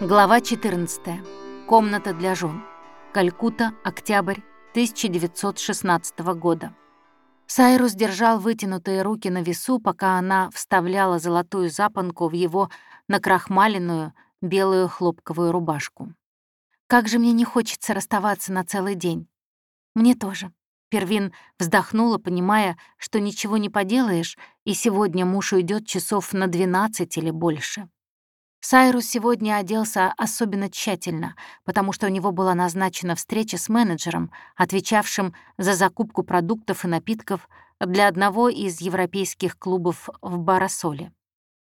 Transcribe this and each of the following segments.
Глава 14. Комната для жен. Калькута, октябрь 1916 года. Сайрус держал вытянутые руки на весу, пока она вставляла золотую запонку в его накрахмаленную белую хлопковую рубашку. «Как же мне не хочется расставаться на целый день». «Мне тоже». Первин вздохнула, понимая, что ничего не поделаешь, и сегодня муж уйдет часов на 12 или больше. Сайрус сегодня оделся особенно тщательно, потому что у него была назначена встреча с менеджером, отвечавшим за закупку продуктов и напитков для одного из европейских клубов в Барасоле.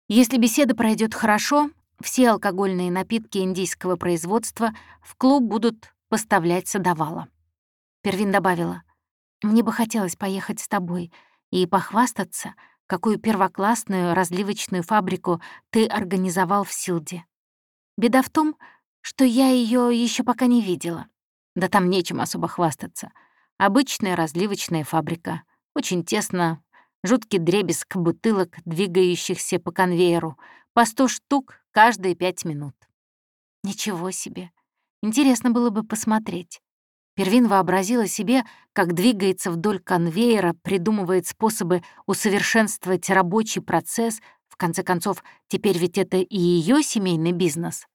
Если беседа пройдет хорошо, все алкогольные напитки индийского производства в клуб будут поставлять садовала. Первин добавила, «Мне бы хотелось поехать с тобой и похвастаться — какую первоклассную разливочную фабрику ты организовал в Силде. Беда в том, что я ее еще пока не видела. Да там нечем особо хвастаться. Обычная разливочная фабрика. Очень тесно, жуткий дребезг бутылок, двигающихся по конвейеру, по сто штук каждые пять минут. Ничего себе. Интересно было бы посмотреть. Первин вообразила себе, как двигается вдоль конвейера, придумывает способы усовершенствовать рабочий процесс. В конце концов, теперь ведь это и ее семейный бизнес.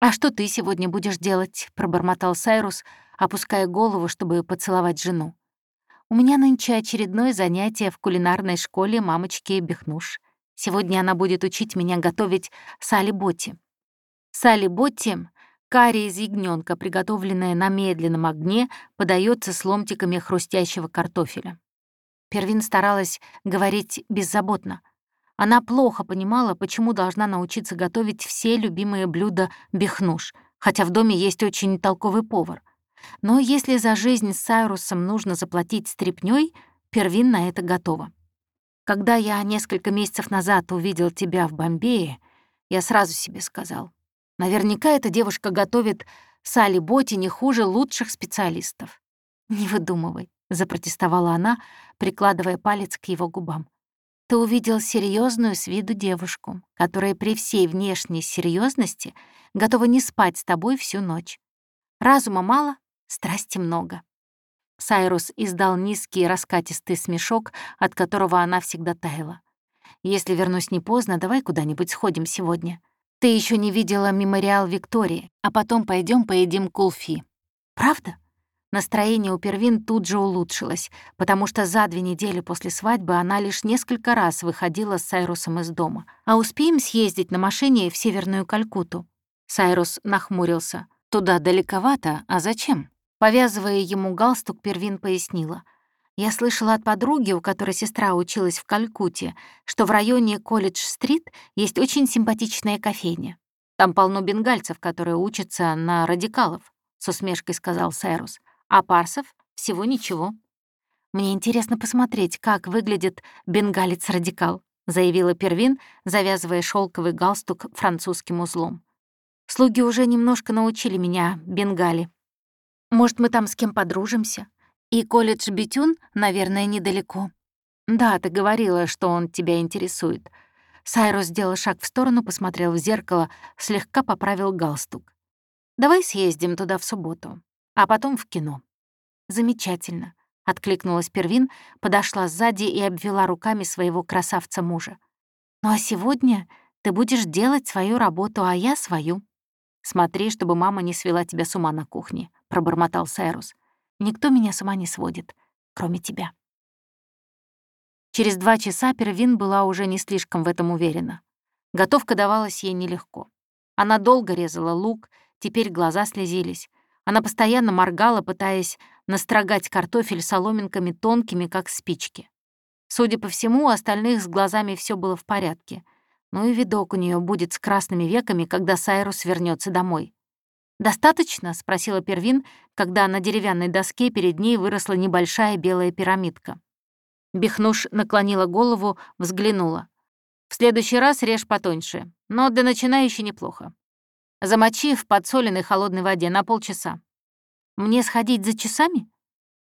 «А что ты сегодня будешь делать?» — пробормотал Сайрус, опуская голову, чтобы поцеловать жену. «У меня нынче очередное занятие в кулинарной школе мамочки Бехнуш. Сегодня она будет учить меня готовить сали Ботти. Карри из ягнёнка, приготовленная на медленном огне, подается с ломтиками хрустящего картофеля. Первин старалась говорить беззаботно. Она плохо понимала, почему должна научиться готовить все любимые блюда бехнуш, хотя в доме есть очень толковый повар. Но если за жизнь с Сайрусом нужно заплатить стряпнёй, Первин на это готова. Когда я несколько месяцев назад увидел тебя в Бомбее, я сразу себе сказал — Наверняка эта девушка готовит Салли Боти не хуже лучших специалистов. «Не выдумывай», — запротестовала она, прикладывая палец к его губам. «Ты увидел серьезную с виду девушку, которая при всей внешней серьезности готова не спать с тобой всю ночь. Разума мало, страсти много». Сайрус издал низкий раскатистый смешок, от которого она всегда таяла. «Если вернусь не поздно, давай куда-нибудь сходим сегодня. Ты еще не видела мемориал Виктории, а потом пойдем поедим кулфи. Правда? Настроение у Первин тут же улучшилось, потому что за две недели после свадьбы она лишь несколько раз выходила с Сайрусом из дома. «А успеем съездить на машине в Северную Калькуту?» Сайрус нахмурился. «Туда далековато, а зачем?» Повязывая ему галстук, Первин пояснила. Я слышала от подруги, у которой сестра училась в Калькутте, что в районе Колледж-стрит есть очень симпатичная кофейня. Там полно бенгальцев, которые учатся на радикалов, — с усмешкой сказал Сайрус. А парсов всего ничего. «Мне интересно посмотреть, как выглядит бенгалец-радикал», — заявила Первин, завязывая шелковый галстук французским узлом. «Слуги уже немножко научили меня бенгали. Может, мы там с кем подружимся? И колледж Битюн, наверное, недалеко. Да, ты говорила, что он тебя интересует. Сайрус сделал шаг в сторону, посмотрел в зеркало, слегка поправил галстук. Давай съездим туда в субботу, а потом в кино. Замечательно. Откликнулась Первин, подошла сзади и обвела руками своего красавца-мужа. «Ну а сегодня ты будешь делать свою работу, а я свою». «Смотри, чтобы мама не свела тебя с ума на кухне», — пробормотал Сайрус. Никто меня сама не сводит, кроме тебя. Через два часа Первин была уже не слишком в этом уверена. Готовка давалась ей нелегко. Она долго резала лук, теперь глаза слезились. Она постоянно моргала, пытаясь настрогать картофель соломинками тонкими, как спички. Судя по всему, у остальных с глазами все было в порядке. Ну и видок у нее будет с красными веками, когда Сайрус вернется домой. «Достаточно?» — спросила Первин, когда на деревянной доске перед ней выросла небольшая белая пирамидка. Бехнуш наклонила голову, взглянула. «В следующий раз режь потоньше, но для начинающей неплохо. Замочи в подсоленной холодной воде на полчаса. Мне сходить за часами?»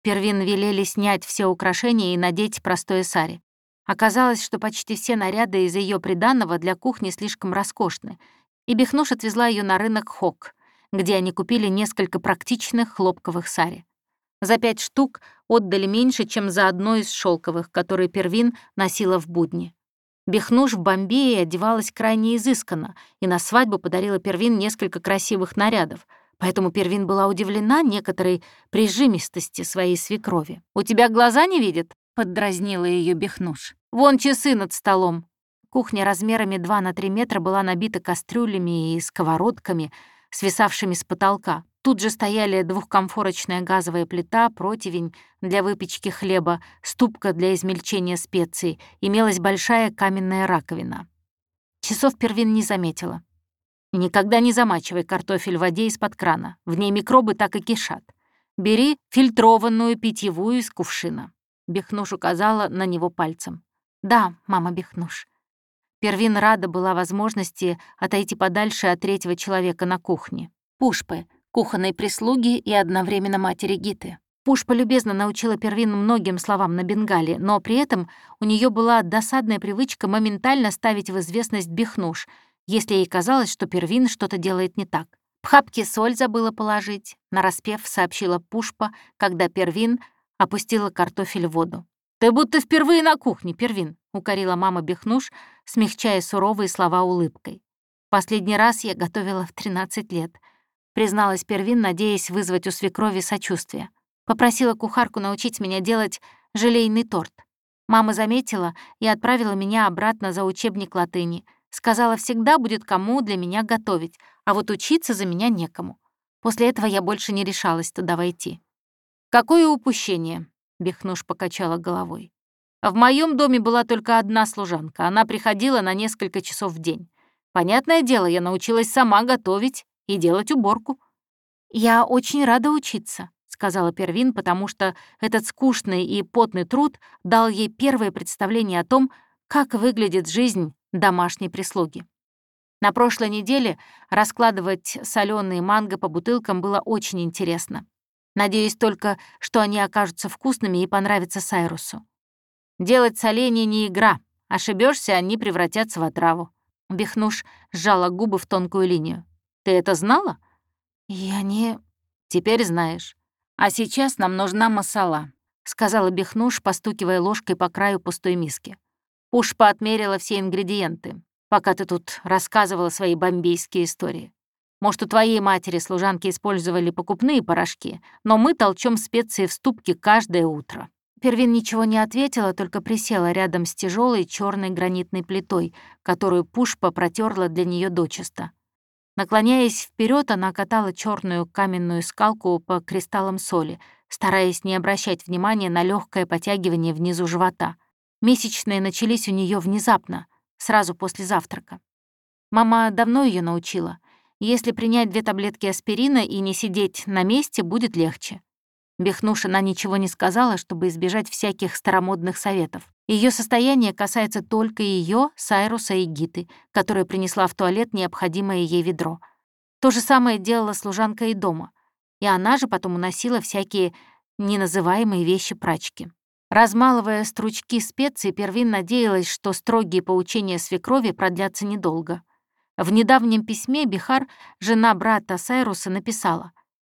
Первин велели снять все украшения и надеть простое сари. Оказалось, что почти все наряды из ее приданного для кухни слишком роскошны, и Бехнуш отвезла ее на рынок Хок, где они купили несколько практичных хлопковых сари. За пять штук отдали меньше, чем за одно из шелковых, которые Первин носила в будни. Бехнуш в Бомбее одевалась крайне изысканно, и на свадьбу подарила Первин несколько красивых нарядов, поэтому Первин была удивлена некоторой прижимистости своей свекрови. «У тебя глаза не видят?» — поддразнила ее Бехнуш. «Вон часы над столом». Кухня размерами 2 на 3 метра была набита кастрюлями и сковородками, свисавшими с потолка. Тут же стояли двухкомфорочная газовая плита, противень для выпечки хлеба, ступка для измельчения специй, имелась большая каменная раковина. Часов Первин не заметила. никогда не замачивай картофель в воде из-под крана, в ней микробы так и кишат. Бери фильтрованную питьевую из кувшина. Бехнуш указала на него пальцем. «Да, мама Бехнуш». Первин рада была возможности отойти подальше от третьего человека на кухне. Пушпы — кухонной прислуги и одновременно матери Гиты. Пушпа любезно научила Первин многим словам на бенгале, но при этом у нее была досадная привычка моментально ставить в известность Бехнуш, если ей казалось, что Первин что-то делает не так. «В соль забыла положить», — нараспев сообщила Пушпа, когда Первин опустила картофель в воду. «Ты будто впервые на кухне, Первин», — укорила мама Бехнуш, смягчая суровые слова улыбкой. «Последний раз я готовила в 13 лет», призналась Первин, надеясь вызвать у свекрови сочувствие. Попросила кухарку научить меня делать желейный торт. Мама заметила и отправила меня обратно за учебник латыни. Сказала, всегда будет кому для меня готовить, а вот учиться за меня некому. После этого я больше не решалась туда войти. «Какое упущение!» — Бехнуш покачала головой. «В моем доме была только одна служанка. Она приходила на несколько часов в день. Понятное дело, я научилась сама готовить и делать уборку. «Я очень рада учиться», — сказала Первин, потому что этот скучный и потный труд дал ей первое представление о том, как выглядит жизнь домашней прислуги. На прошлой неделе раскладывать соленые манго по бутылкам было очень интересно. Надеюсь только, что они окажутся вкусными и понравятся Сайрусу. Делать соленье не игра. Ошибешься, они превратятся в отраву. Бехнуш сжала губы в тонкую линию. Ты это знала?» «Я не...» «Теперь знаешь. А сейчас нам нужна масала», — сказала Бехнуш, постукивая ложкой по краю пустой миски. Пушпа отмерила все ингредиенты, пока ты тут рассказывала свои бомбейские истории. Может, у твоей матери служанки использовали покупные порошки, но мы толчем специи в ступке каждое утро». Первин ничего не ответила, только присела рядом с тяжелой черной гранитной плитой, которую Пушпа протерла для нее дочисто. Наклоняясь вперед, она катала черную каменную скалку по кристаллам соли, стараясь не обращать внимания на легкое потягивание внизу живота. Месячные начались у нее внезапно, сразу после завтрака. Мама давно ее научила. Если принять две таблетки аспирина и не сидеть на месте, будет легче. Бехнуш она ничего не сказала, чтобы избежать всяких старомодных советов. Ее состояние касается только ее, Сайруса и Гиты, которая принесла в туалет необходимое ей ведро. То же самое делала служанка и дома. И она же потом уносила всякие неназываемые вещи прачки. Размалывая стручки специй, Первин надеялась, что строгие поучения свекрови продлятся недолго. В недавнем письме Бихар, жена брата Сайруса, написала,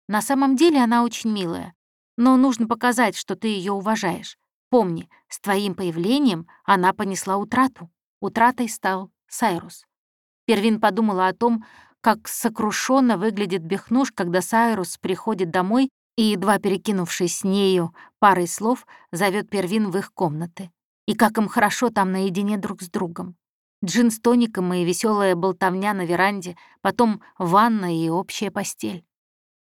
«На самом деле она очень милая. Но нужно показать, что ты ее уважаешь. Помни, с твоим появлением она понесла утрату. Утратой стал Сайрус. Первин подумала о том, как сокрушенно выглядит Бехнуш, когда Сайрус приходит домой и, едва перекинувшись с нею парой слов, зовет Первин в их комнаты. И как им хорошо там наедине друг с другом. Джин с тоником и веселая болтовня на веранде, потом ванна и общая постель.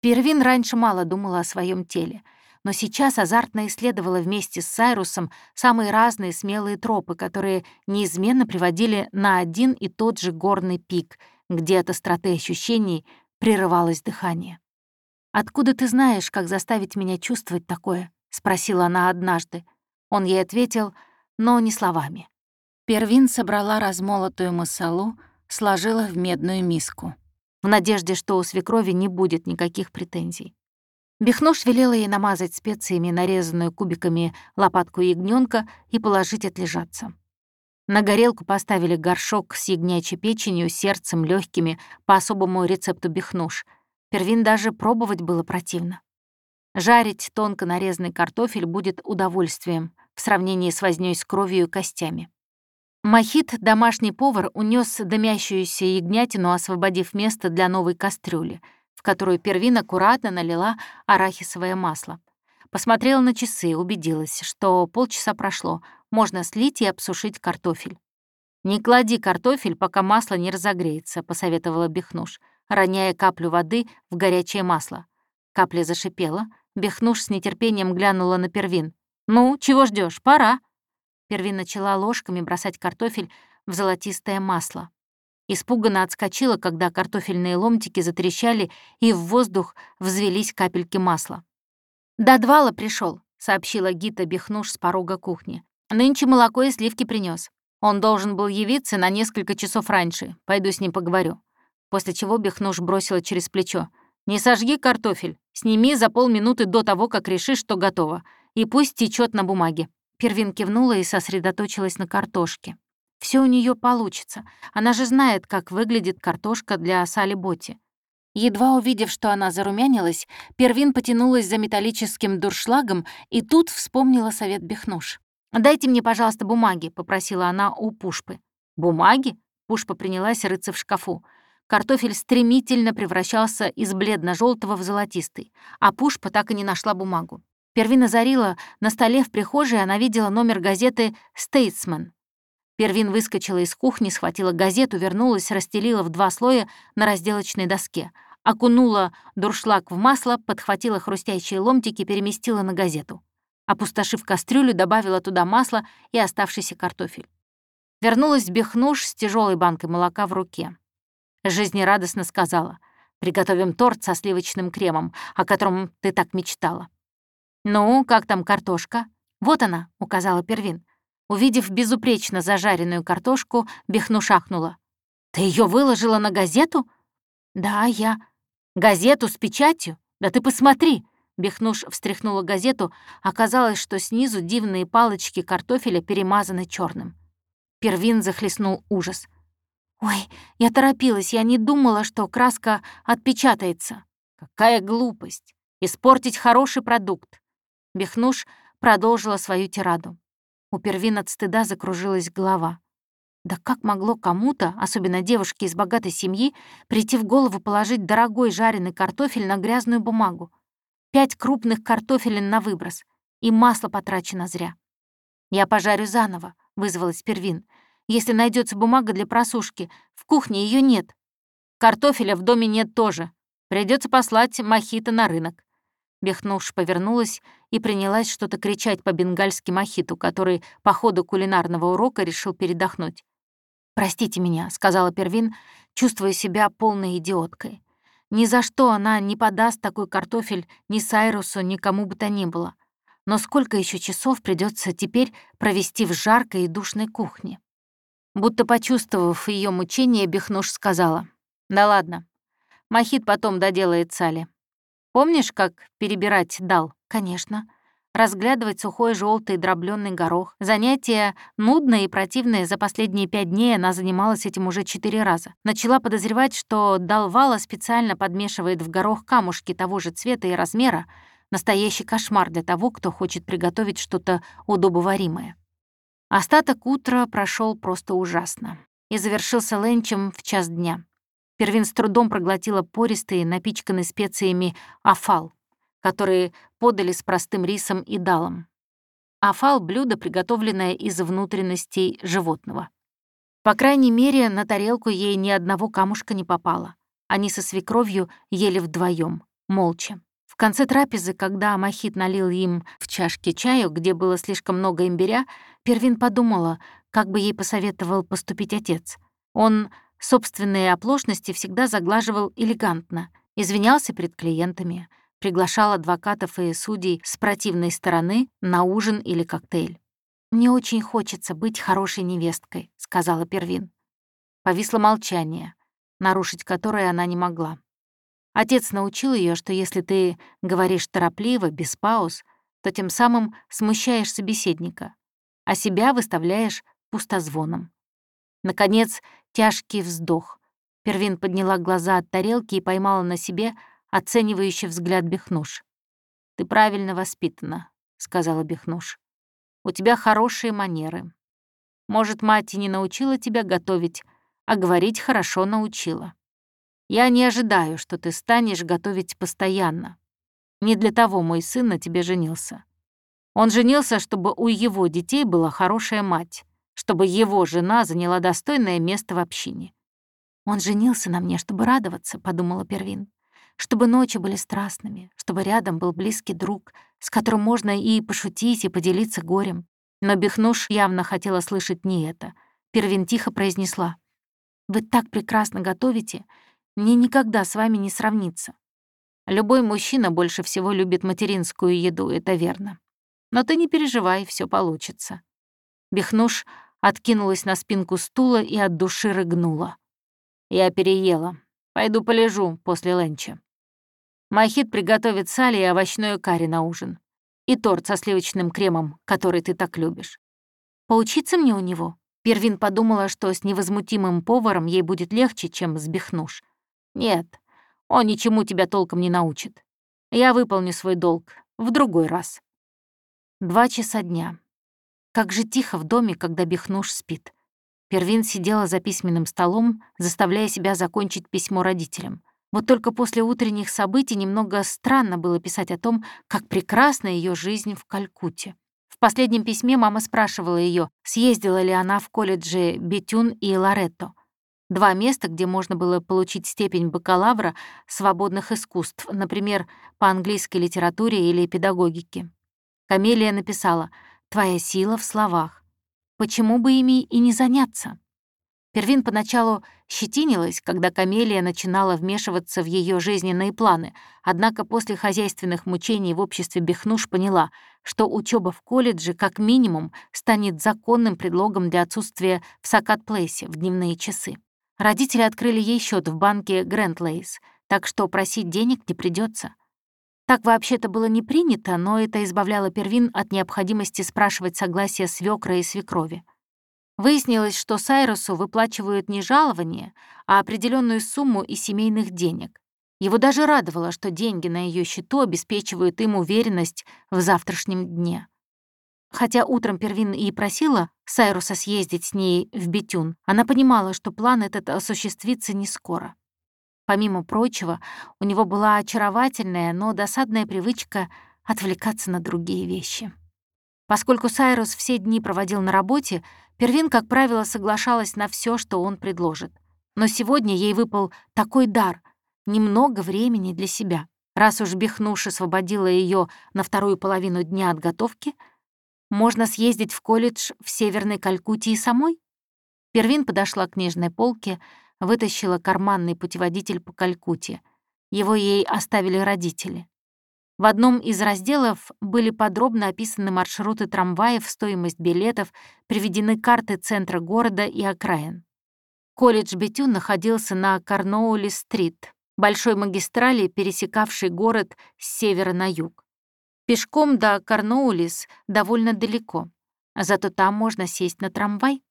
Первин раньше мало думала о своем теле, но сейчас азартно исследовала вместе с Сайрусом самые разные смелые тропы, которые неизменно приводили на один и тот же горный пик, где от остроты ощущений прерывалось дыхание. «Откуда ты знаешь, как заставить меня чувствовать такое?» — спросила она однажды. Он ей ответил, но не словами. Первин собрала размолотую масалу, сложила в медную миску в надежде, что у свекрови не будет никаких претензий. Бехнош велела ей намазать специями нарезанную кубиками лопатку ягненка и положить отлежаться. На горелку поставили горшок с ягнячьей печенью, сердцем, легкими по особому рецепту бихнуш. Первин даже пробовать было противно. Жарить тонко нарезанный картофель будет удовольствием в сравнении с вознёй с кровью и костями. Махит, домашний повар, унес дымящуюся ягнятину, освободив место для новой кастрюли, в которую Первин аккуратно налила арахисовое масло. Посмотрела на часы, убедилась, что полчаса прошло, можно слить и обсушить картофель. «Не клади картофель, пока масло не разогреется», — посоветовала Бехнуш, роняя каплю воды в горячее масло. Капля зашипела. Бехнуш с нетерпением глянула на Первин. «Ну, чего ждешь? Пора!» Первин начала ложками бросать картофель в золотистое масло. Испуганно отскочила, когда картофельные ломтики затрещали, и в воздух взвелись капельки масла. «До двала пришел, сообщила Гита Бехнуш с порога кухни. «Нынче молоко и сливки принес. Он должен был явиться на несколько часов раньше. Пойду с ним поговорю». После чего Бехнуш бросила через плечо. «Не сожги картофель. Сними за полминуты до того, как решишь, что готово. И пусть течет на бумаге». Первин кивнула и сосредоточилась на картошке. Все у нее получится. Она же знает, как выглядит картошка для Сали Боти. Едва увидев, что она зарумянилась, Первин потянулась за металлическим дуршлагом и тут вспомнила совет Бехнуш. «Дайте мне, пожалуйста, бумаги», — попросила она у Пушпы. «Бумаги?» — Пушпа принялась рыться в шкафу. Картофель стремительно превращался из бледно желтого в золотистый, а Пушпа так и не нашла бумагу. Первин озарила, на столе в прихожей она видела номер газеты «Стейтсмен». Первин выскочила из кухни, схватила газету, вернулась, расстелила в два слоя на разделочной доске, окунула дуршлаг в масло, подхватила хрустящие ломтики, переместила на газету. Опустошив кастрюлю, добавила туда масло и оставшийся картофель. Вернулась Бехнуш с тяжелой банкой молока в руке. Жизнерадостно сказала, «Приготовим торт со сливочным кремом, о котором ты так мечтала». «Ну, как там картошка?» «Вот она», — указала Первин. Увидев безупречно зажаренную картошку, Бехну шахнула. «Ты ее выложила на газету?» «Да, я». «Газету с печатью? Да ты посмотри!» Бехнуш встряхнула газету, оказалось, что снизу дивные палочки картофеля перемазаны черным. Первин захлестнул ужас. «Ой, я торопилась, я не думала, что краска отпечатается». «Какая глупость! Испортить хороший продукт!» Бехнуш продолжила свою тираду. У Первин от стыда закружилась голова. Да как могло кому-то, особенно девушке из богатой семьи, прийти в голову положить дорогой жареный картофель на грязную бумагу? Пять крупных картофелин на выброс, и масло потрачено зря. «Я пожарю заново», — вызвалась Первин. «Если найдется бумага для просушки, в кухне ее нет. Картофеля в доме нет тоже. Придется послать мохито на рынок». Бехнуш повернулась и принялась что-то кричать по-бенгальски Махиту, который по ходу кулинарного урока решил передохнуть. «Простите меня», — сказала Первин, чувствуя себя полной идиоткой. Ни за что она не подаст такой картофель ни Сайрусу, ни кому бы то ни было. Но сколько еще часов придется теперь провести в жаркой и душной кухне? Будто почувствовав ее мучение, Бехнуш сказала, «Да ладно, Махит потом доделает Сали. Помнишь, как перебирать дал? Конечно. Разглядывать сухой желтый дробленый горох. Занятие нудное и противное. За последние пять дней она занималась этим уже четыре раза. Начала подозревать, что Далвала специально подмешивает в горох камушки того же цвета и размера. Настоящий кошмар для того, кто хочет приготовить что-то удобоваримое. Остаток утра прошел просто ужасно и завершился ленчем в час дня. Первин с трудом проглотила пористый, напичканный специями афал, которые подали с простым рисом и далом. Афал — блюдо, приготовленное из внутренностей животного. По крайней мере, на тарелку ей ни одного камушка не попало. Они со свекровью ели вдвоем, молча. В конце трапезы, когда Махит налил им в чашке чаю, где было слишком много имбиря, Первин подумала, как бы ей посоветовал поступить отец. Он Собственные оплошности всегда заглаживал элегантно, извинялся перед клиентами, приглашал адвокатов и судей с противной стороны на ужин или коктейль. «Мне очень хочется быть хорошей невесткой», — сказала Первин. Повисло молчание, нарушить которое она не могла. Отец научил ее, что если ты говоришь торопливо, без пауз, то тем самым смущаешь собеседника, а себя выставляешь пустозвоном. Наконец, тяжкий вздох. Первин подняла глаза от тарелки и поймала на себе оценивающий взгляд Бехнуш. «Ты правильно воспитана», — сказала Бехнуш. «У тебя хорошие манеры. Может, мать и не научила тебя готовить, а говорить хорошо научила. Я не ожидаю, что ты станешь готовить постоянно. Не для того мой сын на тебе женился. Он женился, чтобы у его детей была хорошая мать, чтобы его жена заняла достойное место в общине. «Он женился на мне, чтобы радоваться», — подумала Первин. «Чтобы ночи были страстными, чтобы рядом был близкий друг, с которым можно и пошутить, и поделиться горем». Но Бехнуш явно хотела слышать не это. Первин тихо произнесла. «Вы так прекрасно готовите, мне никогда с вами не сравнится. Любой мужчина больше всего любит материнскую еду, это верно. Но ты не переживай, все получится». Бехнуш откинулась на спинку стула и от души рыгнула. «Я переела. Пойду полежу после ленча. Махит приготовит сали и овощную карри на ужин. И торт со сливочным кремом, который ты так любишь. Поучиться мне у него?» Первин подумала, что с невозмутимым поваром ей будет легче, чем с Бехнуш. Нет, он ничему тебя толком не научит. Я выполню свой долг в другой раз. Два часа дня. Как же тихо в доме, когда Бехнуш спит. Первин сидела за письменным столом, заставляя себя закончить письмо родителям. Вот только после утренних событий немного странно было писать о том, как прекрасна ее жизнь в Калькутте. В последнем письме мама спрашивала ее, съездила ли она в колледжи Бетюн и Лоретто. Два места, где можно было получить степень бакалавра свободных искусств, например, по английской литературе или педагогике. Камелия написала «Твоя сила в словах. Почему бы ими и не заняться?» Первин поначалу щетинилась, когда Камелия начинала вмешиваться в ее жизненные планы, однако после хозяйственных мучений в обществе Бехнуш поняла, что учеба в колледже как минимум станет законным предлогом для отсутствия в Сакат-Плейсе в дневные часы. Родители открыли ей счет в банке Гриндлейс, так что просить денег не придется. Так вообще-то было не принято, но это избавляло Первин от необходимости спрашивать согласие свекра и свекрови. Выяснилось, что Сайрусу выплачивают не жалование, а определенную сумму из семейных денег. Его даже радовало, что деньги на ее счету обеспечивают им уверенность в завтрашнем дне. Хотя утром Первин и просила Сайруса съездить с ней в Бетюн, она понимала, что план этот осуществится не скоро. Помимо прочего, у него была очаровательная, но досадная привычка отвлекаться на другие вещи. Поскольку Сайрус все дни проводил на работе, Первин, как правило, соглашалась на все, что он предложит. Но сегодня ей выпал такой дар — немного времени для себя. Раз уж Бехнуш освободила ее на вторую половину дня от готовки — можно съездить в колледж в Северной Калькутте и самой? Первин подошла к книжной полке, вытащила карманный путеводитель по Калькутте. Его ей оставили родители. В одном из разделов были подробно описаны маршруты трамваев, стоимость билетов, приведены карты центра города и окраин. Колледж Бетюн находился на Карноули-стрит, большой магистрали, пересекавшей город с севера на юг. Пешком до Карноулис довольно далеко, зато там можно сесть на трамвай.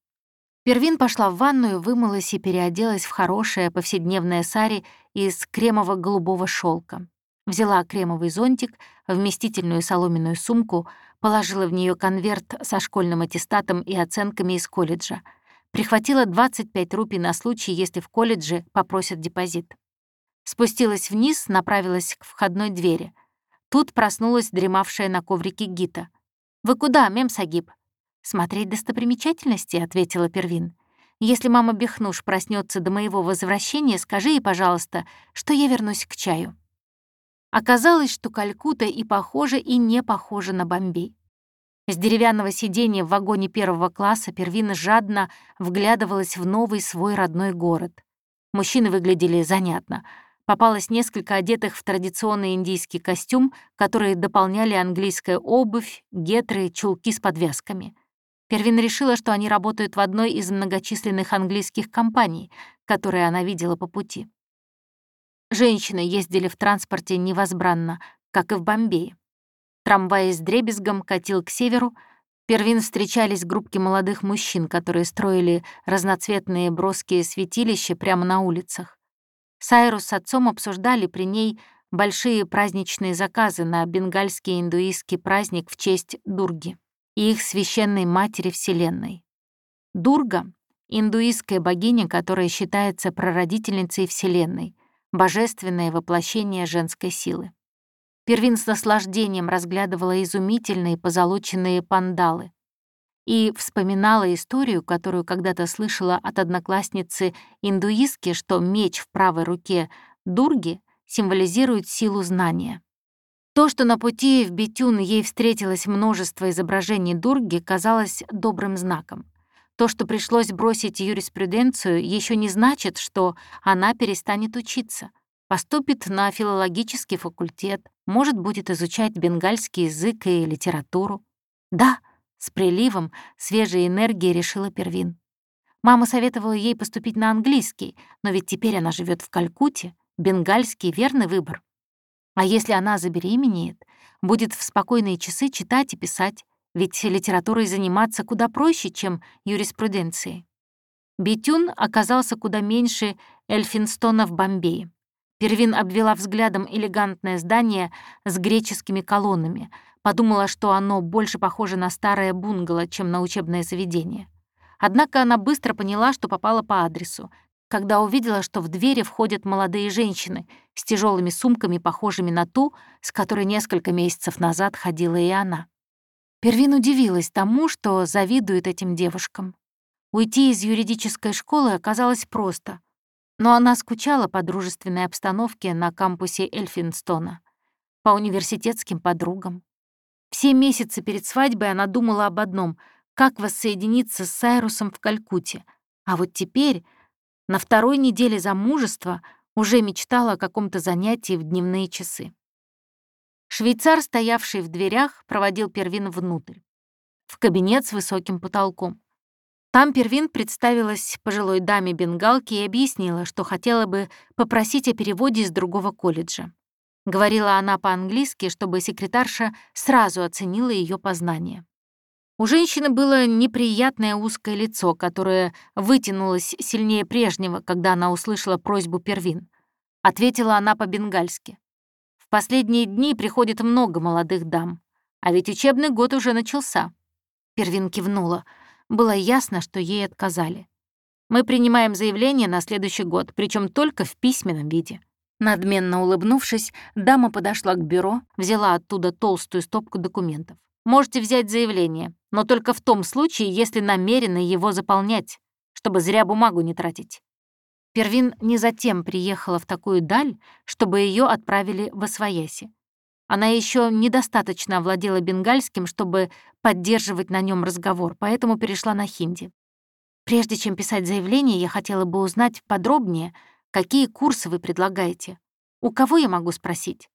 Первин пошла в ванную, вымылась и переоделась в хорошее повседневное сари из кремово-голубого шелка. Взяла кремовый зонтик, вместительную соломенную сумку, положила в нее конверт со школьным аттестатом и оценками из колледжа. Прихватила 25 рупий на случай, если в колледже попросят депозит. Спустилась вниз, направилась к входной двери — Тут проснулась дремавшая на коврике Гита. «Вы куда, Мемсагиб?» «Смотреть достопримечательности», — ответила Первин. «Если мама Бехнуш проснется до моего возвращения, скажи ей, пожалуйста, что я вернусь к чаю». Оказалось, что Калькута и похожа, и не похожа на Бомбей. С деревянного сиденья в вагоне первого класса Первина жадно вглядывалась в новый свой родной город. Мужчины выглядели занятно — Попалось несколько одетых в традиционный индийский костюм, которые дополняли английская обувь, гетры, чулки с подвязками. Первин решила, что они работают в одной из многочисленных английских компаний, которые она видела по пути. Женщины ездили в транспорте невозбранно, как и в Бомбее. Трамвай с дребезгом катил к северу, Первин встречались группки молодых мужчин, которые строили разноцветные броские святилища прямо на улицах. Сайрус с отцом обсуждали при ней большие праздничные заказы на бенгальский индуистский праздник в честь Дурги и их священной матери Вселенной. Дурга — индуистская богиня, которая считается прародительницей Вселенной, божественное воплощение женской силы. Первин с наслаждением разглядывала изумительные позолоченные пандалы и вспоминала историю, которую когда-то слышала от одноклассницы индуистки, что меч в правой руке Дурги символизирует силу знания. То, что на пути в Бетюн ей встретилось множество изображений Дурги, казалось добрым знаком. То, что пришлось бросить юриспруденцию, еще не значит, что она перестанет учиться. Поступит на филологический факультет, может, будет изучать бенгальский язык и литературу. Да, с приливом свежей энергии решила Первин. Мама советовала ей поступить на английский, но ведь теперь она живет в Калькутте. Бенгальский — верный выбор. А если она забеременеет, будет в спокойные часы читать и писать, ведь литературой заниматься куда проще, чем юриспруденцией. Битюн оказался куда меньше Эльфинстона в Бомбее. Первин обвела взглядом элегантное здание с греческими колоннами, подумала, что оно больше похоже на старое бунгало, чем на учебное заведение. Однако она быстро поняла, что попала по адресу, когда увидела, что в двери входят молодые женщины с тяжелыми сумками, похожими на ту, с которой несколько месяцев назад ходила и она. Первин удивилась тому, что завидует этим девушкам. Уйти из юридической школы оказалось просто но она скучала по дружественной обстановке на кампусе Эльфинстона, по университетским подругам. Все месяцы перед свадьбой она думала об одном — как воссоединиться с Сайрусом в Калькутте. А вот теперь, на второй неделе замужества, уже мечтала о каком-то занятии в дневные часы. Швейцар, стоявший в дверях, проводил Первин внутрь, в кабинет с высоким потолком. Там Первин представилась пожилой даме бенгалки и объяснила, что хотела бы попросить о переводе из другого колледжа. Говорила она по-английски, чтобы секретарша сразу оценила ее познание. У женщины было неприятное узкое лицо, которое вытянулось сильнее прежнего, когда она услышала просьбу Первин. Ответила она по-бенгальски. «В последние дни приходит много молодых дам, а ведь учебный год уже начался». Первин кивнула — было ясно, что ей отказали. Мы принимаем заявление на следующий год, причем только в письменном виде. Надменно улыбнувшись, дама подошла к бюро, взяла оттуда толстую стопку документов. Можете взять заявление, но только в том случае, если намерены его заполнять, чтобы зря бумагу не тратить. Первин не затем приехала в такую даль, чтобы ее отправили в Освояси. Она еще недостаточно овладела бенгальским, чтобы поддерживать на нем разговор, поэтому перешла на хинди. Прежде чем писать заявление, я хотела бы узнать подробнее, какие курсы вы предлагаете. У кого я могу спросить?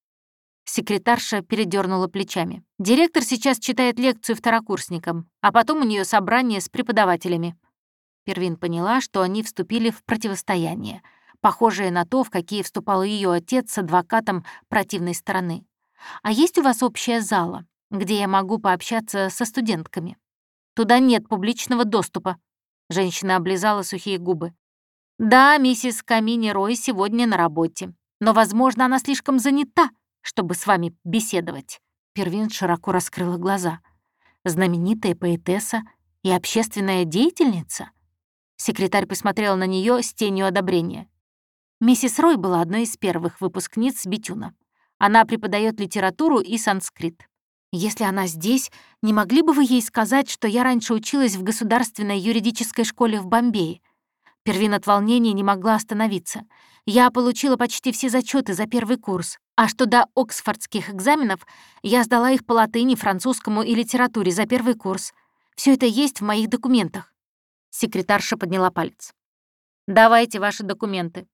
Секретарша передернула плечами. Директор сейчас читает лекцию второкурсникам, а потом у нее собрание с преподавателями. Первин поняла, что они вступили в противостояние, похожее на то, в какие вступал ее отец с адвокатом противной стороны. А есть у вас общая зала, где я могу пообщаться со студентками? Туда нет публичного доступа. Женщина облизала сухие губы. Да, миссис Камини Рой сегодня на работе, но, возможно, она слишком занята, чтобы с вами беседовать. Первин широко раскрыла глаза. Знаменитая поэтесса и общественная деятельница? Секретарь посмотрел на нее с тенью одобрения. Миссис Рой была одной из первых выпускниц Битюна. Она преподает литературу и санскрит. Если она здесь, не могли бы вы ей сказать, что я раньше училась в государственной юридической школе в Бомбее? Первин от волнения не могла остановиться. Я получила почти все зачеты за первый курс, а что до оксфордских экзаменов, я сдала их по латыни, французскому и литературе за первый курс. Все это есть в моих документах. Секретарша подняла палец. «Давайте ваши документы.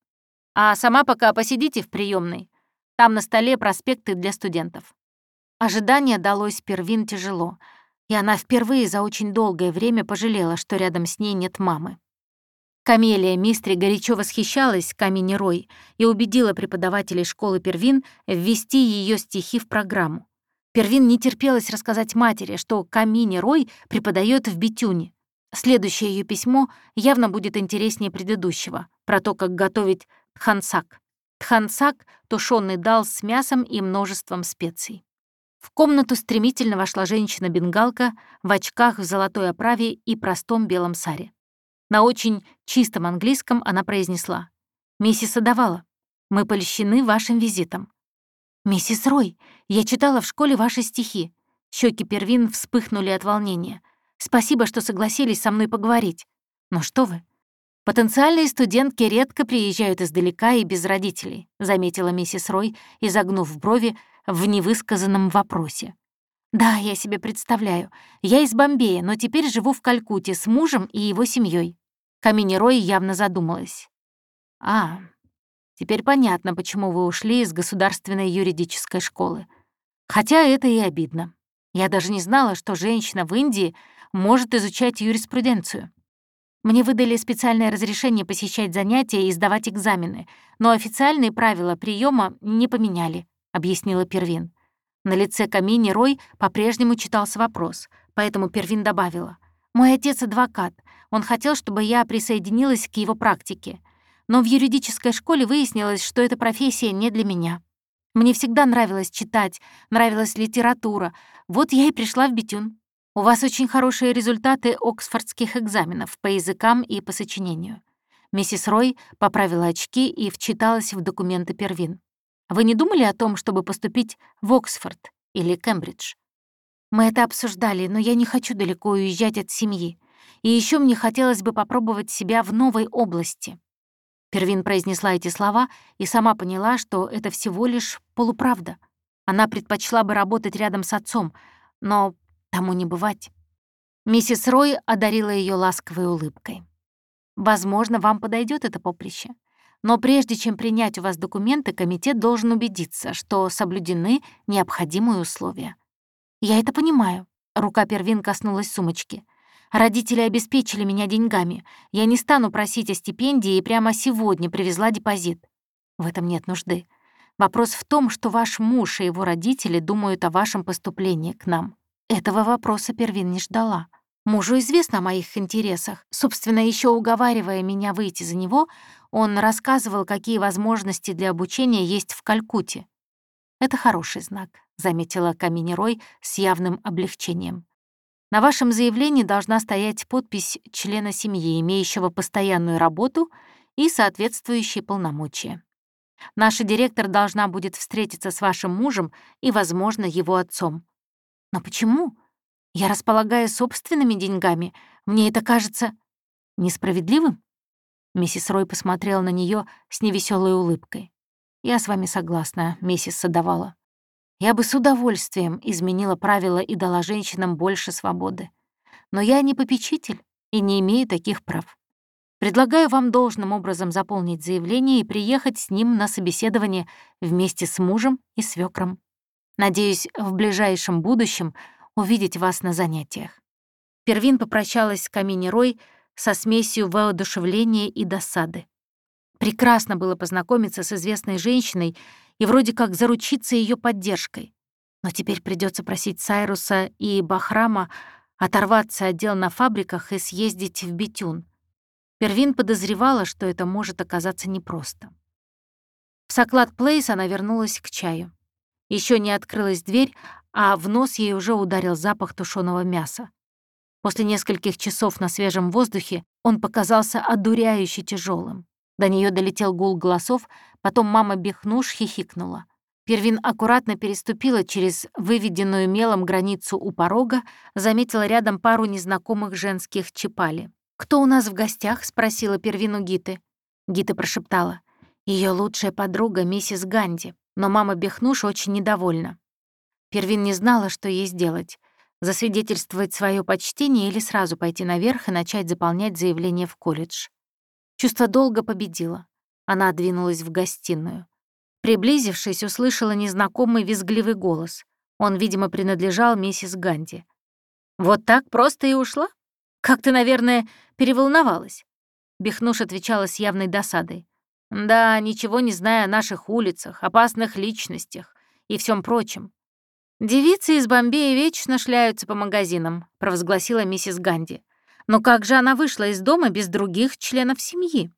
А сама пока посидите в приемной. Там на столе проспекты для студентов. Ожидание далось Первин тяжело, и она впервые за очень долгое время пожалела, что рядом с ней нет мамы. Камелия Мистри горячо восхищалась Камини Рой и убедила преподавателей школы Первин ввести ее стихи в программу. Первин не терпелось рассказать матери, что Камини Рой преподает в Битюне. Следующее ее письмо явно будет интереснее предыдущего, про то, как готовить тхансак. Тхансак — тушёный дал с мясом и множеством специй. В комнату стремительно вошла женщина-бенгалка в очках в золотой оправе и простом белом саре. На очень чистом английском она произнесла. «Миссис Адавала, мы польщены вашим визитом. «Миссис Рой, я читала в школе ваши стихи». Щеки Первин вспыхнули от волнения. «Спасибо, что согласились со мной поговорить. Ну что вы, «Потенциальные студентки редко приезжают издалека и без родителей», заметила миссис Рой, изогнув брови в невысказанном вопросе. «Да, я себе представляю. Я из Бомбея, но теперь живу в Калькутте с мужем и его семьей. Камини Рой явно задумалась. «А, Теперь понятно, почему вы ушли из государственной юридической школы. Хотя это и обидно. Я даже не знала, что женщина в Индии может изучать юриспруденцию. Мне выдали специальное разрешение посещать занятия и сдавать экзамены, но официальные правила приема не поменяли, объяснила Первин. На лице Камини Рой по-прежнему читался вопрос, поэтому Первин добавила. «Мой отец — адвокат. Он хотел, чтобы я присоединилась к его практике но в юридической школе выяснилось, что эта профессия не для меня. Мне всегда нравилось читать, нравилась литература. Вот я и пришла в Бетюн. У вас очень хорошие результаты оксфордских экзаменов по языкам и по сочинению. Миссис Рой поправила очки и вчиталась в документы Первин. Вы не думали о том, чтобы поступить в Оксфорд или Кембридж? Мы это обсуждали, но я не хочу далеко уезжать от семьи. И еще мне хотелось бы попробовать себя в новой области. Первин произнесла эти слова и сама поняла, что это всего лишь полуправда. Она предпочла бы работать рядом с отцом, но тому не бывать. Миссис Рой одарила ее ласковой улыбкой. «Возможно, вам подойдет это поприще. Но прежде чем принять у вас документы, комитет должен убедиться, что соблюдены необходимые условия». «Я это понимаю», — рука Первин коснулась сумочки — Родители обеспечили меня деньгами. Я не стану просить о стипендии и прямо сегодня привезла депозит. В этом нет нужды. Вопрос в том, что ваш муж и его родители думают о вашем поступлении к нам. Этого вопроса Первин не ждала. Мужу известно о моих интересах. Собственно, еще уговаривая меня выйти за него, он рассказывал, какие возможности для обучения есть в Калькутте. «Это хороший знак», — заметила Каминерой с явным облегчением. На вашем заявлении должна стоять подпись члена семьи, имеющего постоянную работу и соответствующие полномочия. Наша директор должна будет встретиться с вашим мужем и, возможно, его отцом. Но почему? Я располагаю собственными деньгами. Мне это кажется несправедливым? Миссис Рой посмотрела на нее с невеселой улыбкой. «Я с вами согласна, миссис Садовала. Я бы с удовольствием изменила правила и дала женщинам больше свободы. Но я не попечитель и не имею таких прав. Предлагаю вам должным образом заполнить заявление и приехать с ним на собеседование вместе с мужем и свекром. Надеюсь, в ближайшем будущем увидеть вас на занятиях. Первин попрощалась с Камини Рой со смесью воодушевления и досады. Прекрасно было познакомиться с известной женщиной и вроде как заручиться ее поддержкой. Но теперь придется просить Сайруса и Бахрама оторваться от дел на фабриках и съездить в Битюн. Первин подозревала, что это может оказаться непросто. В Соклад Плейс она вернулась к чаю. Еще не открылась дверь, а в нос ей уже ударил запах тушеного мяса. После нескольких часов на свежем воздухе он показался одуряюще тяжелым. До нее долетел гул голосов, потом мама Бехнуш хихикнула. Первин аккуратно переступила через выведенную мелом границу у порога, заметила рядом пару незнакомых женских чипали. «Кто у нас в гостях?» — спросила Первину Гиты. Гита прошептала. Ее лучшая подруга, миссис Ганди, но мама Бехнуш очень недовольна. Первин не знала, что ей сделать — засвидетельствовать свое почтение или сразу пойти наверх и начать заполнять заявление в колледж. Чувство долга победило. Она двинулась в гостиную. Приблизившись, услышала незнакомый визгливый голос. Он, видимо, принадлежал миссис Ганди. «Вот так просто и ушла? Как ты, наверное, переволновалась?» Бехнуш отвечала с явной досадой. «Да, ничего не зная о наших улицах, опасных личностях и всем прочем. «Девицы из Бомбея вечно шляются по магазинам», — провозгласила миссис Ганди. «Но как же она вышла из дома без других членов семьи?»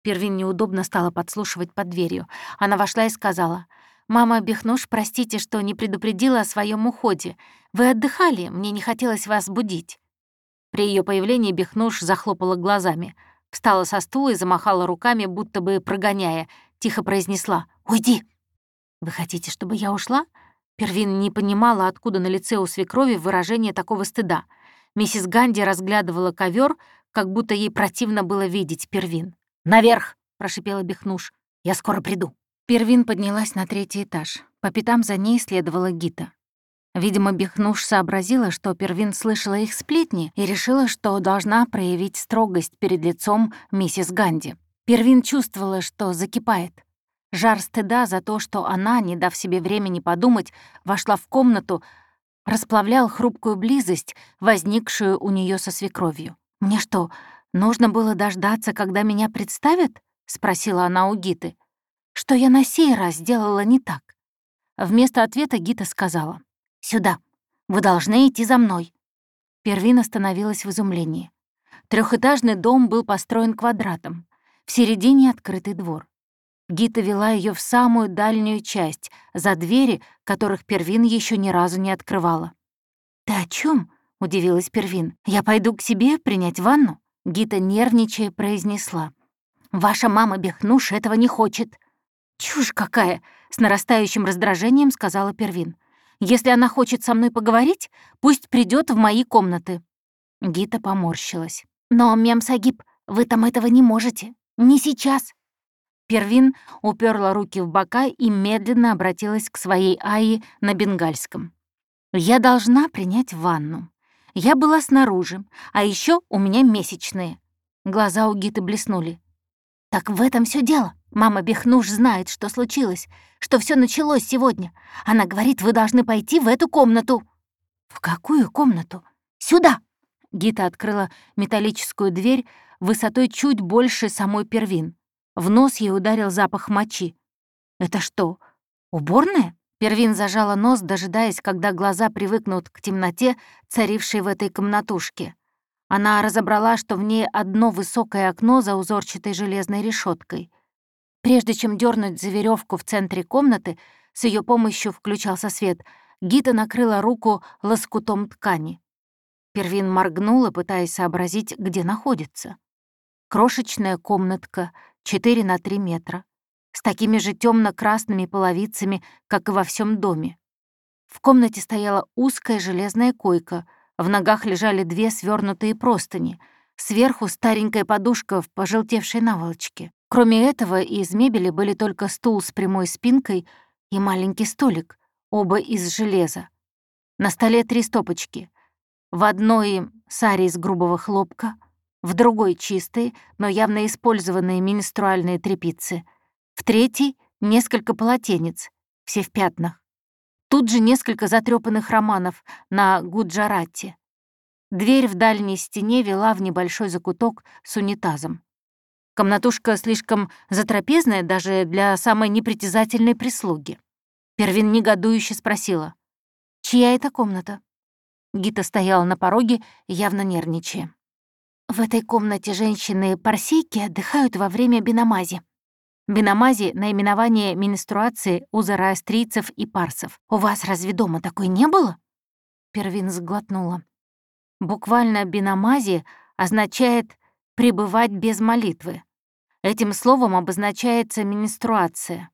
Первин неудобно стала подслушивать под дверью. Она вошла и сказала, «Мама Бехнуш, простите, что не предупредила о своем уходе. Вы отдыхали, мне не хотелось вас будить». При ее появлении Бехнуш захлопала глазами, встала со стула и замахала руками, будто бы прогоняя, тихо произнесла «Уйди!» «Вы хотите, чтобы я ушла?» Первин не понимала, откуда на лице у свекрови выражение такого стыда. Миссис Ганди разглядывала ковер, как будто ей противно было видеть Первин. «Наверх!» — прошипела Бехнуш. «Я скоро приду». Первин поднялась на третий этаж. По пятам за ней следовала Гита. Видимо, Бехнуш сообразила, что Первин слышала их сплетни и решила, что должна проявить строгость перед лицом миссис Ганди. Первин чувствовала, что закипает. Жар стыда за то, что она, не дав себе времени подумать, вошла в комнату, расплавлял хрупкую близость, возникшую у нее со свекровью. «Мне что, нужно было дождаться, когда меня представят?» — спросила она у Гиты. «Что я на сей раз сделала не так?» Вместо ответа Гита сказала. «Сюда. Вы должны идти за мной». Первин остановилась в изумлении. Трехэтажный дом был построен квадратом. В середине открытый двор. Гита вела ее в самую дальнюю часть, за двери, которых Первин еще ни разу не открывала. «Ты о чем? удивилась Первин. «Я пойду к себе принять ванну?» Гита, нервничая, произнесла. «Ваша мама Бехнуш этого не хочет». «Чушь какая!» — с нарастающим раздражением сказала Первин. «Если она хочет со мной поговорить, пусть придет в мои комнаты». Гита поморщилась. «Но, Мемсагиб, вы там этого не можете. Не сейчас. Первин уперла руки в бока и медленно обратилась к своей Аи на бенгальском. «Я должна принять ванну. Я была снаружи, а еще у меня месячные». Глаза у Гиты блеснули. «Так в этом все дело. Мама Бехнуш знает, что случилось, что все началось сегодня. Она говорит, вы должны пойти в эту комнату». «В какую комнату?» «Сюда!» Гита открыла металлическую дверь высотой чуть больше самой Первин. В нос ей ударил запах мочи. «Это что, уборная?» Первин зажала нос, дожидаясь, когда глаза привыкнут к темноте, царившей в этой комнатушке. Она разобрала, что в ней одно высокое окно за узорчатой железной решеткой. Прежде чем дернуть за веревку в центре комнаты, с ее помощью включался свет, Гита накрыла руку лоскутом ткани. Первин моргнула, пытаясь сообразить, где находится. Крошечная комнатка, 4 на 3 метра, с такими же темно красными половицами, как и во всем доме. В комнате стояла узкая железная койка, в ногах лежали две свернутые простыни, сверху старенькая подушка в пожелтевшей наволочке. Кроме этого, из мебели были только стул с прямой спинкой и маленький столик, оба из железа. На столе три стопочки. В одной — сари из грубого хлопка, в другой — чистые, но явно использованные менструальные тряпицы, в третий — несколько полотенец, все в пятнах. Тут же несколько затрепанных романов на Гуджарате. Дверь в дальней стене вела в небольшой закуток с унитазом. Комнатушка слишком затрапезная даже для самой непритязательной прислуги. Первин негодующе спросила, «Чья это комната?» Гита стояла на пороге, явно нервничая. В этой комнате женщины-парсейки отдыхают во время биномази. Биномази — наименование менструации у зороастрийцев и парсов. У вас разве дома такой не было? Первин сглотнула. Буквально биномази означает «пребывать без молитвы». Этим словом обозначается менструация.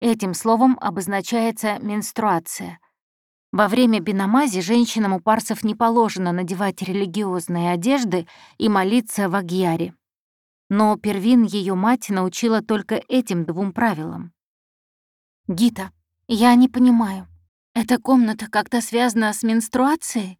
Этим словом обозначается менструация — во время биномази женщинам у парсов не положено надевать религиозные одежды и молиться в Агьяре. Но Первин, ее мать, научила только этим двум правилам. «Гита, я не понимаю, эта комната как-то связана с менструацией?»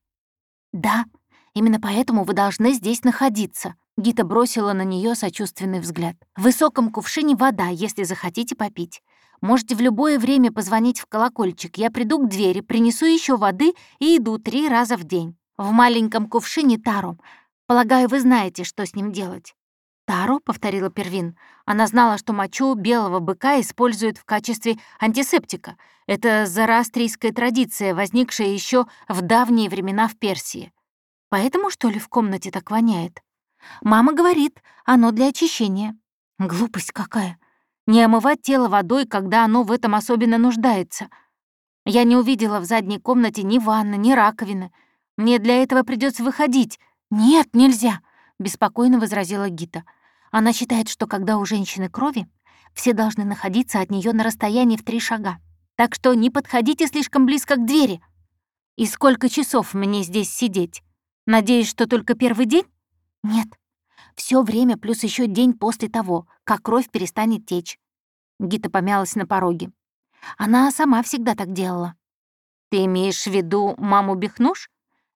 «Да, именно поэтому вы должны здесь находиться», Гита бросила на нее сочувственный взгляд. «В высоком кувшине вода, если захотите попить. Можете в любое время позвонить в колокольчик. Я приду к двери, принесу еще воды и иду три раза в день. В маленьком кувшине тару. Полагаю, вы знаете, что с ним делать. «Тару», — повторила Первин. Она знала, что мочу белого быка используют в качестве антисептика. Это зороастрийская традиция, возникшая еще в давние времена в Персии. Поэтому, что ли, в комнате так воняет? Мама говорит, оно для очищения. Глупость какая. Не омывать тело водой, когда оно в этом особенно нуждается. Я не увидела в задней комнате ни ванны, ни раковины. Мне для этого придется выходить. Нет, нельзя, беспокойно возразила Гита. Она считает, что когда у женщины крови, все должны находиться от нее на расстоянии в три шага. Так что не подходите слишком близко к двери. И сколько часов мне здесь сидеть? Надеюсь, что только первый день? Нет. Все время плюс еще день после того, как кровь перестанет течь. Гита помялась на пороге. Она сама всегда так делала. «Ты имеешь в виду маму Бехнуш?»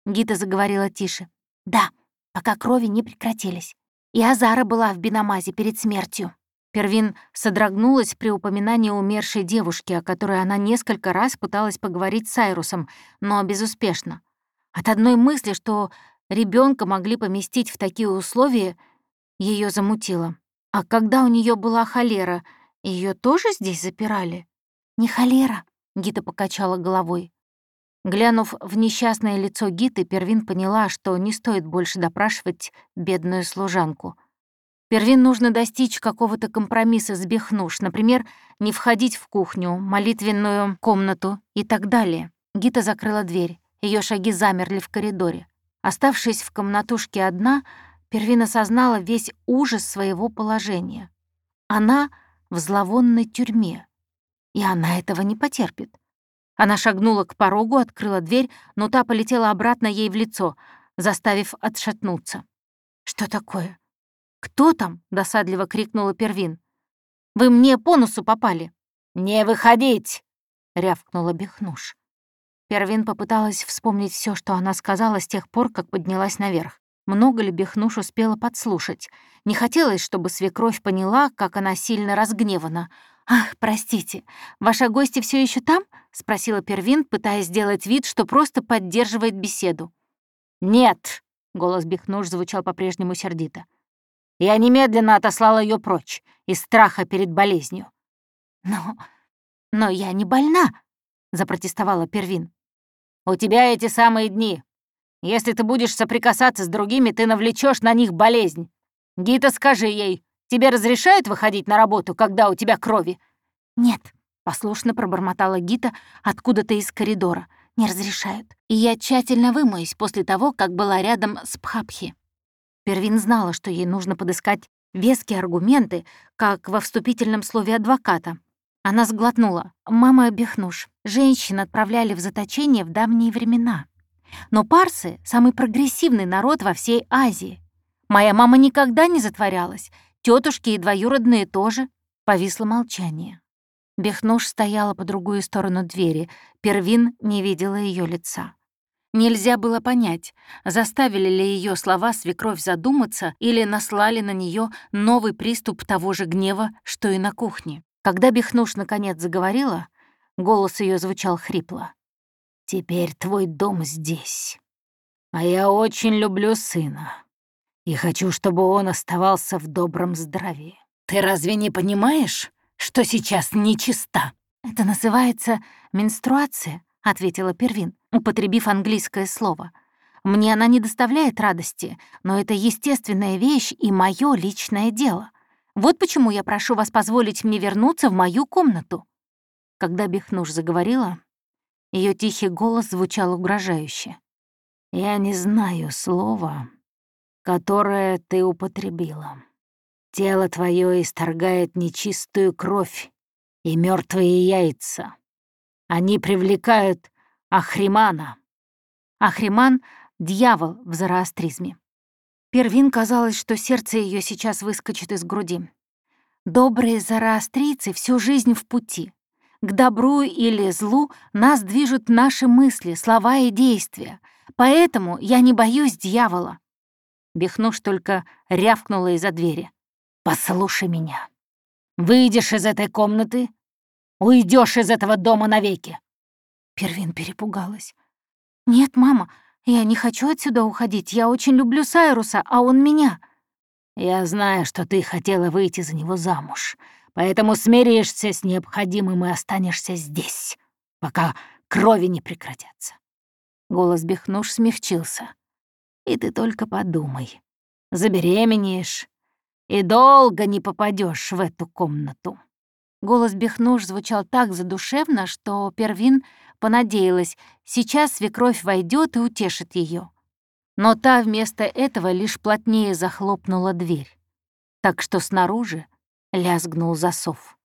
Гита заговорила тише. «Да, пока крови не прекратились. И Азара была в Бинамазе перед смертью. Первин содрогнулась при упоминании умершей девушки, о которой она несколько раз пыталась поговорить с Айрусом, но безуспешно. От одной мысли, что ребенка могли поместить в такие условия, ее замутило. А когда у нее была холера, ее тоже здесь запирали? Не холера, Гита покачала головой. Глянув в несчастное лицо Гиты, Первин поняла, что не стоит больше допрашивать бедную служанку. Первин нужно достичь какого-то компромисса с Бехнуш, например, не входить в кухню, молитвенную комнату и так далее. Гита закрыла дверь, ее шаги замерли в коридоре. Оставшись в комнатушке одна, Первин осознала весь ужас своего положения. Она в зловонной тюрьме, и она этого не потерпит. Она шагнула к порогу, открыла дверь, но та полетела обратно ей в лицо, заставив отшатнуться. «Что такое? Кто там?» — досадливо крикнула Первин. «Вы мне по носу попали!» «Не выходить!» — рявкнула Бехнуш. Первин попыталась вспомнить все, что она сказала с тех пор, как поднялась наверх. Много ли Бехнуш успела подслушать? Не хотелось, чтобы свекровь поняла, как она сильно разгневана. «Ах, простите, ваша гостья все еще там?» — спросила Первин, пытаясь сделать вид, что просто поддерживает беседу. «Нет!» — голос Бехнуш звучал по-прежнему сердито. «Я немедленно отослала ее прочь, из страха перед болезнью». «Но... но я не больна!» — запротестовала Первин. «У тебя эти самые дни. Если ты будешь соприкасаться с другими, ты навлечешь на них болезнь. Гита, скажи ей, Тебе разрешают выходить на работу, когда у тебя крови?» «Нет», — послушно пробормотала Гита откуда-то из коридора. «Не разрешают. И я тщательно вымоюсь после того, как была рядом с Пхапхи». Первин знала, что ей нужно подыскать веские аргументы, как во вступительном слове адвоката. Она сглотнула. «Мама Бехнуш, женщин отправляли в заточение в давние времена. Но парсы — самый прогрессивный народ во всей Азии. Моя мама никогда не затворялась, Тетушки и двоюродные тоже. Повисло молчание. Бехнуш стояла по другую сторону двери. Первин не видела ее лица. Нельзя было понять, заставили ли ее слова свекровь задуматься или наслали на нее новый приступ того же гнева, что и на кухне. Когда Бехнуш наконец заговорила, голос ее звучал хрипло. «Теперь твой дом здесь. А я очень люблю сына и хочу, чтобы он оставался в добром здравии. Ты разве не понимаешь, что сейчас нечиста?» «Это называется менструация», — ответила Первин, употребив английское слово. «Мне она не доставляет радости, но это естественная вещь и мое личное дело. Вот почему я прошу вас позволить мне вернуться в мою комнату». Когда Бехнуш заговорила, ее тихий голос звучал угрожающе. «Я не знаю слова, которое ты употребила. Тело твое исторгает нечистую кровь и мертвые яйца. Они привлекают Ахримана. Ахриман — дьявол в зороастризме. Первин казалось, что сердце ее сейчас выскочит из груди. Добрые зороастрийцы всю жизнь в пути. К добру или злу нас движут наши мысли, слова и действия. Поэтому я не боюсь дьявола. Бехнуш только рявкнула из-за двери. «Послушай меня. Выйдешь из этой комнаты, уйдешь из этого дома навеки». Первин перепугалась. «Нет, мама, я не хочу отсюда уходить. Я очень люблю Сайруса, а он меня». Я знаю, что ты хотела выйти за него замуж, поэтому смиришься с необходимым и останешься здесь, пока крови не прекратятся». Голос Бехнуш смягчился. «И ты только подумай. Забеременеешь, и долго не попадешь в эту комнату». Голос Бехнуш звучал так задушевно, что Первин понадеялась, сейчас свекровь войдет и утешит ее. Но та вместо этого лишь плотнее захлопнула дверь, так что снаружи лязгнул засов.